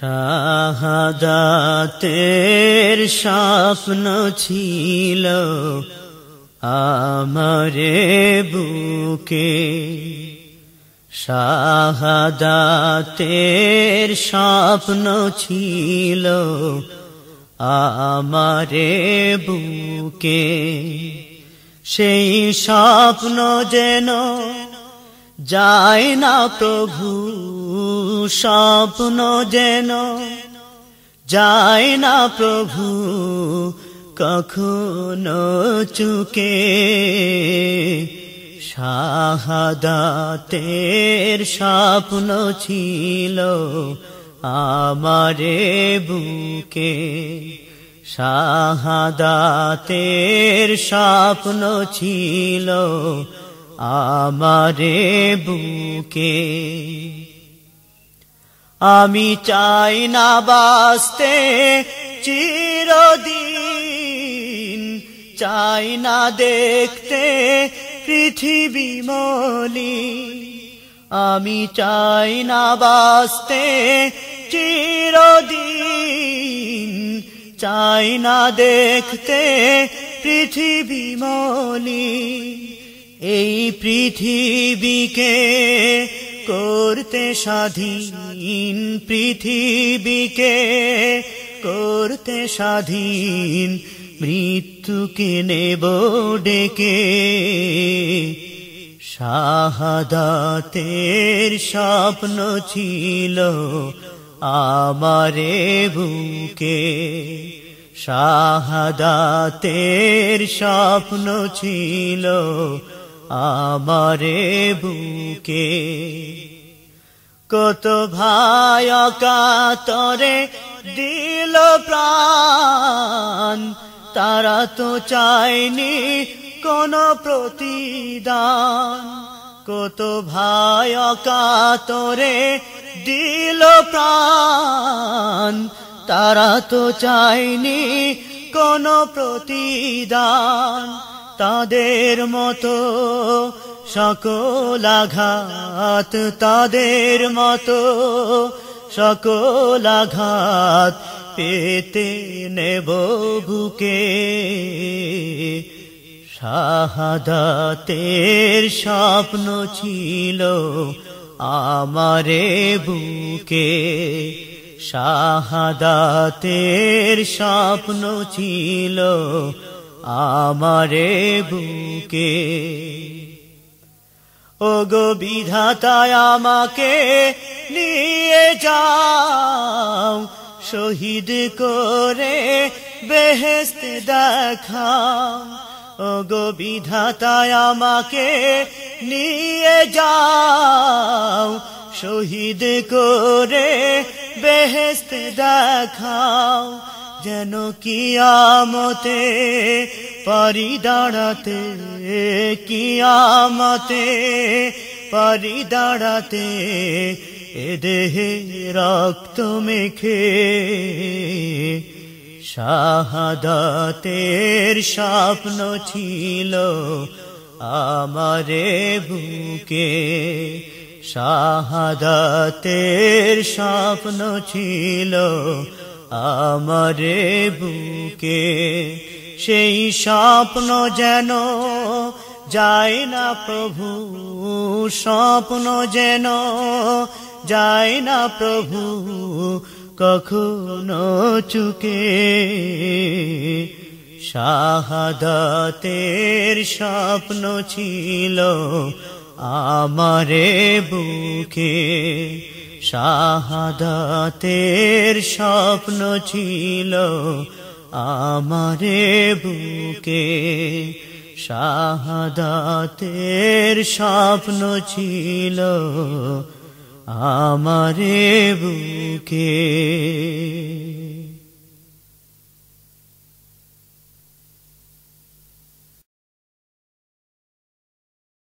শাহাদাতের স্বপ্ন ছিল আমারে বুকে। শাহাদাতের স্বপ্ন ছিল আমারে বুকে। সেই স্বপ্ন যেন যায় না প্রভু। স্বপ্ন যেন যায় না প্রভু, কখনো চুকে। শাহাদাতের স্বপ্ন ছিল আমারে বুকে। শাহাদাতের স্বপ্ন ছিল আমারে বুকে। আমি চাই না বাঁচতে, চিরদিন চাই না দেখতে পৃথিবী মলি আমি চাই না বাঁচতে, চিরদিন চাই না দেখতে পৃথিবী মলি এই পৃথিবীকে করতে স্বাধীন পৃথিবীকে, করতে স্বাধীন মৃত্যুকে নেব ডেকে। শাহাদাতের স্বপ্ন ছিল আমারে বুকে। শাহাদাতের স্বপ্ন ছিল আমারে বুকে। কত ভাই কাতরে দিল প্রাণ, তারা তো চায়নি কোন প্রতিদান। কত ভাই কাতরে দিল প্রাণ, তারা তো চায়নি কোন প্রতিদান। তাদের মতো, সকল আঘাত তাদের মতো, সকল আঘাত পেতে নেব বুকে। শাহাদাতের স্বপ্ন ছিল আমারে বুকে। শাহাদাতের স্বপ্ন ছিল আমারে বুকে। ও গো বিধাতায় আমাকে নিয়ে যাও, শহীদ করে বেহেস্ত দেখাও। ও গো বিধাতায় আমাকে নিয়ে যাও, শহীদ করে বেহেস্ত দেখাও। যেন কিয়ামতে পারি দাঁড়াতে, কিয়ামতে পারি দাঁড়াতে, এ দেহে রক্ত মেখে শাহাদাতের স্বপ্ন ছিল আমারে বুকে। শাহাদাতের স্বপ্ন ছিল আমারে বুকে সেই স্বপ্ন যেন যায় না প্রভু, স্বপ্ন যেন যায় না প্রভু, কখনো চুকে। শাহাদাতের স্বপ্ন ছিল আমারে বুকে। শাহাদাতের স্বপ্ন ছিল আমারে বুকে। শাহাদাতের স্বপ্ন ছিল আমারে বুকে।